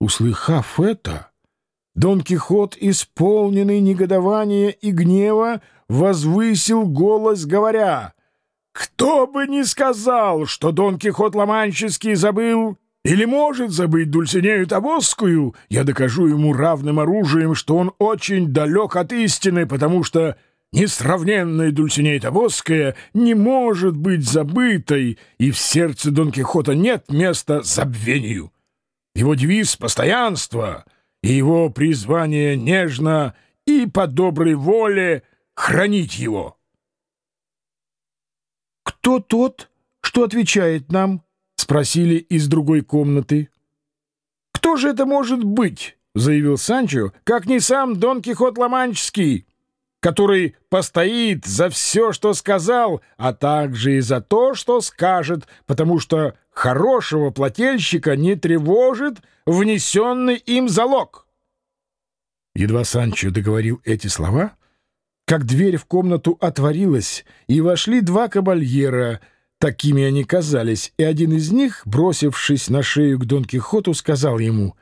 Услыхав это, Дон Кихот, исполненный негодования и гнева, возвысил голос, говоря, «Кто бы ни сказал, что Дон Кихот Ломанческий забыл или может забыть Дульсинею Табосскую, я докажу ему равным оружием, что он очень далек от истины, потому что несравненная Дульсинея Табосская не может быть забытой, и в сердце Дон Кихота нет места забвению. Его девиз — постоянство, и его призвание нежно и по доброй воле хранить его. «Кто тот, что отвечает нам?» спросили из другой комнаты. «Кто же это может быть?» — заявил Санчо, — «как не сам Дон Кихот Ломанческий, который постоит за все, что сказал, а также и за то, что скажет, потому что хорошего плательщика не тревожит внесенный им залог». Едва Санчо договорил эти слова, как дверь в комнату отворилась, и вошли два кабальера — Такими они казались, и один из них, бросившись на шею к Дон Кихоту, сказал ему,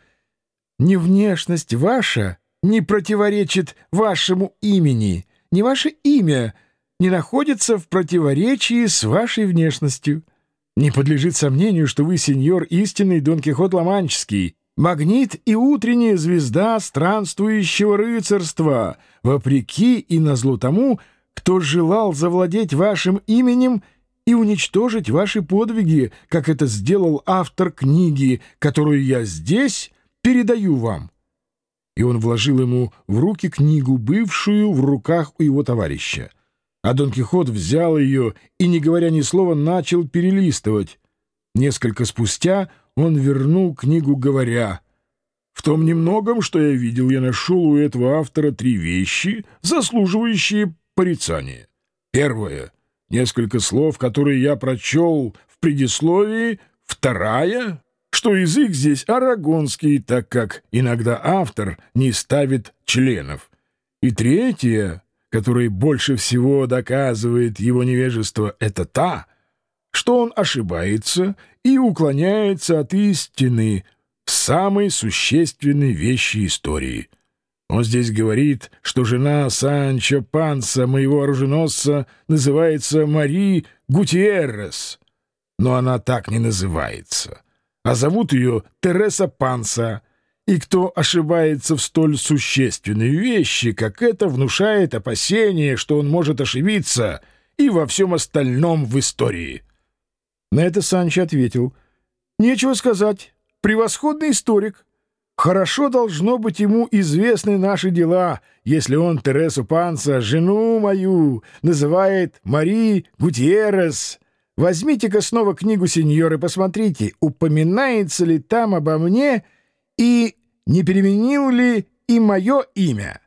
«Не внешность ваша не противоречит вашему имени, не ваше имя не находится в противоречии с вашей внешностью. Не подлежит сомнению, что вы сеньор истинный Дон Кихот Ломанческий, магнит и утренняя звезда странствующего рыцарства, вопреки и назло тому, кто желал завладеть вашим именем — и уничтожить ваши подвиги, как это сделал автор книги, которую я здесь передаю вам». И он вложил ему в руки книгу, бывшую в руках у его товарища. А Дон Кихот взял ее и, не говоря ни слова, начал перелистывать. Несколько спустя он вернул книгу, говоря, «В том немногом, что я видел, я нашел у этого автора три вещи, заслуживающие порицания. Первое — Несколько слов, которые я прочел в предисловии. Вторая, что язык здесь арагонский, так как иногда автор не ставит членов. И третья, которая больше всего доказывает его невежество, это та, что он ошибается и уклоняется от истины в самой существенной вещи истории — он здесь говорит, что жена Санчо Панса, моего оруженосца, называется Мари Гутиеррес. Но она так не называется. А зовут ее Тереса Панса. И кто ошибается в столь существенной вещи, как это, внушает опасение, что он может ошибиться и во всем остальном в истории. На это Санчо ответил. «Нечего сказать. Превосходный историк». Хорошо должно быть ему известны наши дела, если он Тересу Панца, жену мою, называет Мари Гутьеррес. Возьмите-ка снова книгу, сеньор, и посмотрите, упоминается ли там обо мне и не переменил ли и мое имя.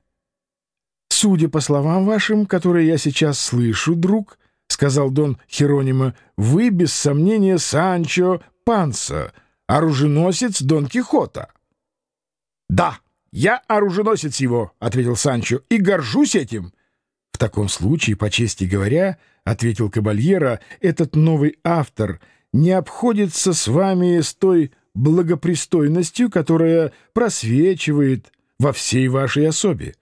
Судя по словам вашим, которые я сейчас слышу, друг, — сказал Дон Херонима, — вы, без сомнения, Санчо Панса, оруженосец Дон Кихота. «Да, я оруженосец его», — ответил Санчо, — «и горжусь этим». «В таком случае, по чести говоря, — ответил Кабальера, — этот новый автор не обходится с вами с той благопристойностью, которая просвечивает во всей вашей особе.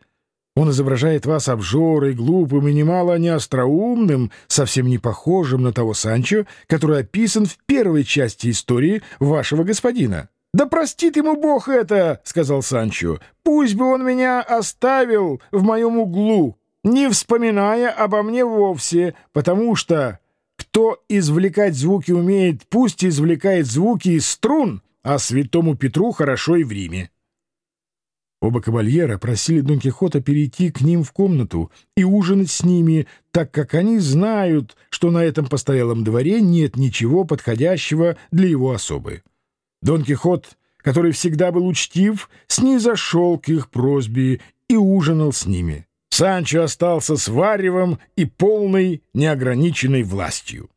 Он изображает вас обжорой, глупым и немало не остроумным, совсем не похожим на того Санчо, который описан в первой части истории вашего господина». «Да простит ему Бог это!» — сказал Санчо. «Пусть бы он меня оставил в моем углу, не вспоминая обо мне вовсе, потому что кто извлекать звуки умеет, пусть извлекает звуки из струн, а святому Петру хорошо и в Риме». Оба кавальера просили Дон Кихота перейти к ним в комнату и ужинать с ними, так как они знают, что на этом постоялом дворе нет ничего подходящего для его особы. Дон Кихот, который всегда был учтив, снизошел к их просьбе и ужинал с ними. Санчо остался с варевом и полной неограниченной властью.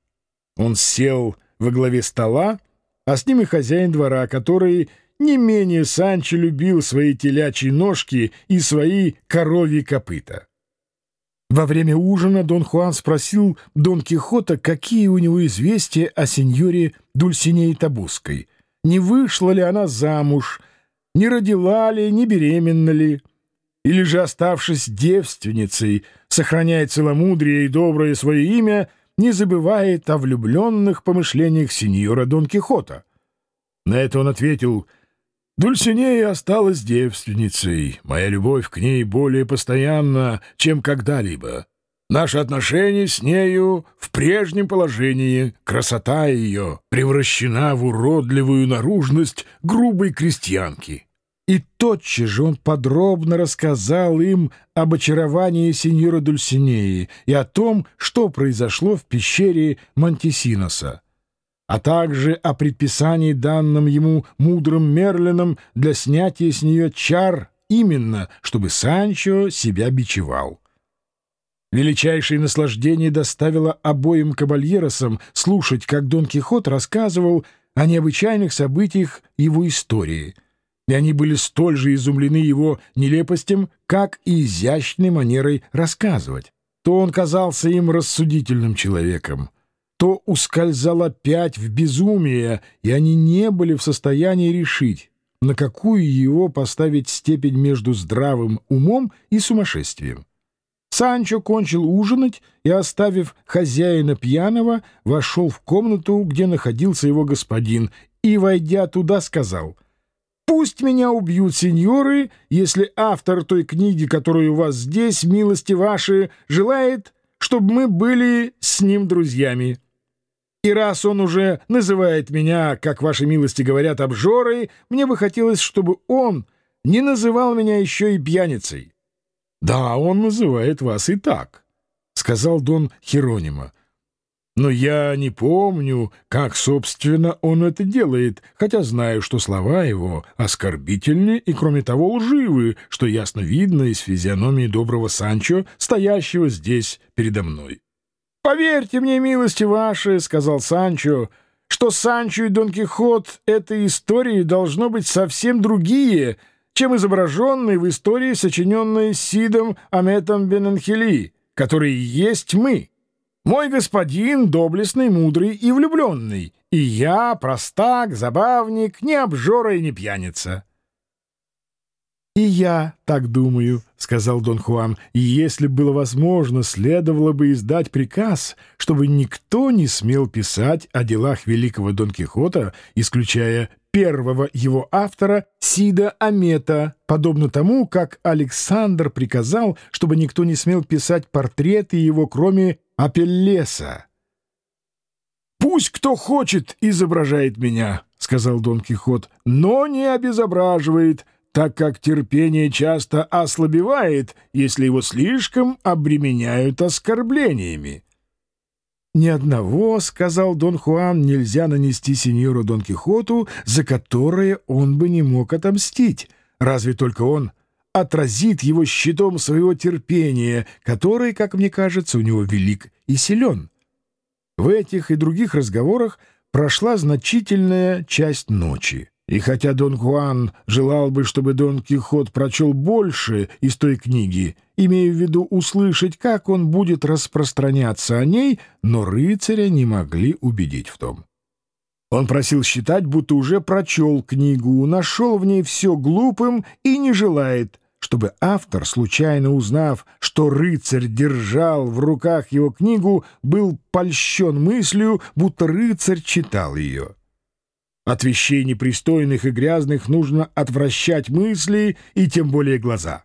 Он сел во главе стола, а с ним и хозяин двора, который не менее Санчо любил свои телячьи ножки и свои коровьи копыта. Во время ужина Дон Хуан спросил Дон Кихота, какие у него известия о сеньоре Дульсинее Табусской — не вышла ли она замуж, не родила ли, не беременна ли, или же, оставшись девственницей, сохраняет целомудрие и доброе свое имя, не забывает о влюбленных помышлениях сеньора Дон Кихота. На это он ответил — Дульсинея осталась девственницей. Моя любовь к ней более постоянна, чем когда-либо. Наши отношения с нею в прежнем положении. Красота ее превращена в уродливую наружность грубой крестьянки. И тотчас же он подробно рассказал им об очаровании сеньора Дульсинеи и о том, что произошло в пещере Монтесиноса а также о предписании данном ему мудрым Мерлином для снятия с нее чар именно, чтобы Санчо себя бичевал. Величайшее наслаждение доставило обоим кабальеросам слушать, как Дон Кихот рассказывал о необычайных событиях его истории, и они были столь же изумлены его нелепостям, как и изящной манерой рассказывать. То он казался им рассудительным человеком, то ускользал опять в безумие, и они не были в состоянии решить, на какую его поставить степень между здравым умом и сумасшествием. Санчо кончил ужинать и, оставив хозяина пьяного, вошел в комнату, где находился его господин, и, войдя туда, сказал — Пусть меня убьют сеньоры, если автор той книги, которая у вас здесь, милости ваши, желает, чтобы мы были с ним друзьями. И раз он уже называет меня, как ваши милости говорят, обжорой, мне бы хотелось, чтобы он не называл меня еще и пьяницей. — Да, он называет вас и так, — сказал Дон Херонима. — Но я не помню, как, собственно, он это делает, хотя знаю, что слова его оскорбительны и, кроме того, лживы, что ясно видно из физиономии доброго Санчо, стоящего здесь передо мной. «Поверьте мне, милости ваши, — сказал Санчо, — что Санчо и Дон Кихот этой истории должно быть совсем другие, чем изображенные в истории, сочиненной Сидом Аметом Бенанхели, которые есть мы. Мой господин доблестный, мудрый и влюбленный, и я простак, забавник, не обжора и не пьяница». «И я так думаю», — сказал Дон Хуан, — «и если было возможно, следовало бы издать приказ, чтобы никто не смел писать о делах великого Дон Кихота, исключая первого его автора Сида Амета, подобно тому, как Александр приказал, чтобы никто не смел писать портреты его, кроме Апеллеса». «Пусть кто хочет изображает меня», — сказал Дон Кихот, — «но не обезображивает» так как терпение часто ослабевает, если его слишком обременяют оскорблениями. «Ни одного, — сказал Дон Хуан, — нельзя нанести сеньору Дон Кихоту, за которое он бы не мог отомстить, разве только он отразит его щитом своего терпения, который, как мне кажется, у него велик и силен». В этих и других разговорах прошла значительная часть ночи. И хотя Дон Хуан желал бы, чтобы Дон Кихот прочел больше из той книги, имея в виду услышать, как он будет распространяться о ней, но рыцаря не могли убедить в том. Он просил считать, будто уже прочел книгу, нашел в ней все глупым и не желает, чтобы автор, случайно узнав, что рыцарь держал в руках его книгу, был польщен мыслью, будто рыцарь читал ее. От вещей непристойных и грязных нужно отвращать мысли и тем более глаза.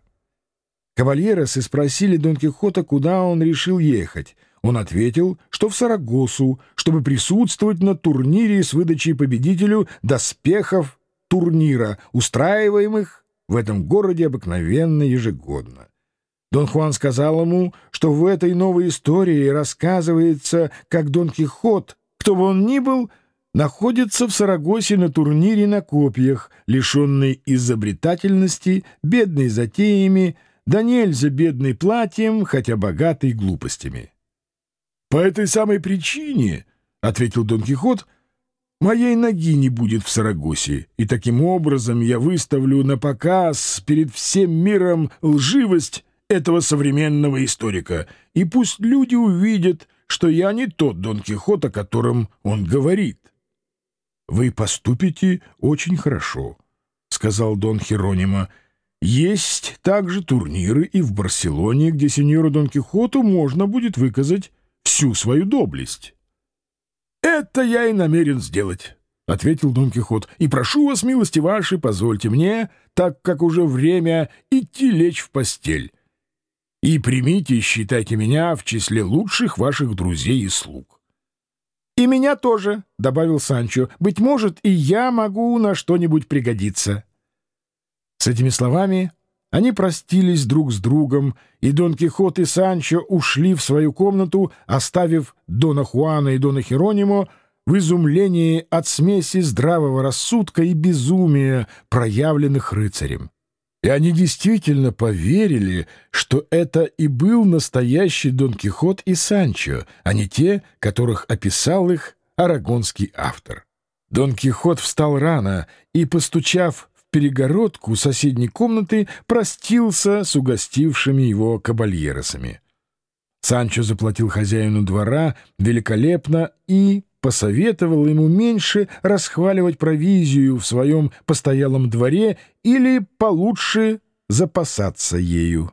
Кавальеросы спросили Дон Кихота, куда он решил ехать. Он ответил, что в Сарагосу, чтобы присутствовать на турнире с выдачей победителю доспехов турнира, устраиваемых в этом городе обыкновенно ежегодно. Дон Хуан сказал ему, что в этой новой истории рассказывается, как Дон Кихот, кто бы он ни был, находится в Сарагосе на турнире на копьях, лишенный изобретательности, бедной затеями, да нельзя бедный платьем, хотя богатый глупостями. — По этой самой причине, — ответил Дон Кихот, — моей ноги не будет в Сарагосе, и таким образом я выставлю на показ перед всем миром лживость этого современного историка, и пусть люди увидят, что я не тот Дон Кихот, о котором он говорит. «Вы поступите очень хорошо», — сказал Дон Херонимо, — «есть также турниры и в Барселоне, где сеньору Дон Кихоту можно будет выказать всю свою доблесть». «Это я и намерен сделать». — ответил Дон Кихот, — и прошу вас, милости ваши, позвольте мне, так как уже время, идти лечь в постель. И примите и считайте меня в числе лучших ваших друзей и слуг. — И меня тоже, — добавил Санчо, — быть может, и я могу на что-нибудь пригодиться. С этими словами они простились друг с другом, и Дон Кихот и Санчо ушли в свою комнату, оставив Дона Хуана и Дона Херонимо в изумлении от смеси здравого рассудка и безумия, проявленных рыцарем. И они действительно поверили, что это и был настоящий Дон Кихот и Санчо, а не те, которых описал их арагонский автор. Дон Кихот встал рано и, постучав перегородку соседней комнаты, простился с угостившими его кабальеросами. Санчо заплатил хозяину двора великолепно и посоветовал ему меньше расхваливать провизию в своем постоялом дворе или получше запасаться ею.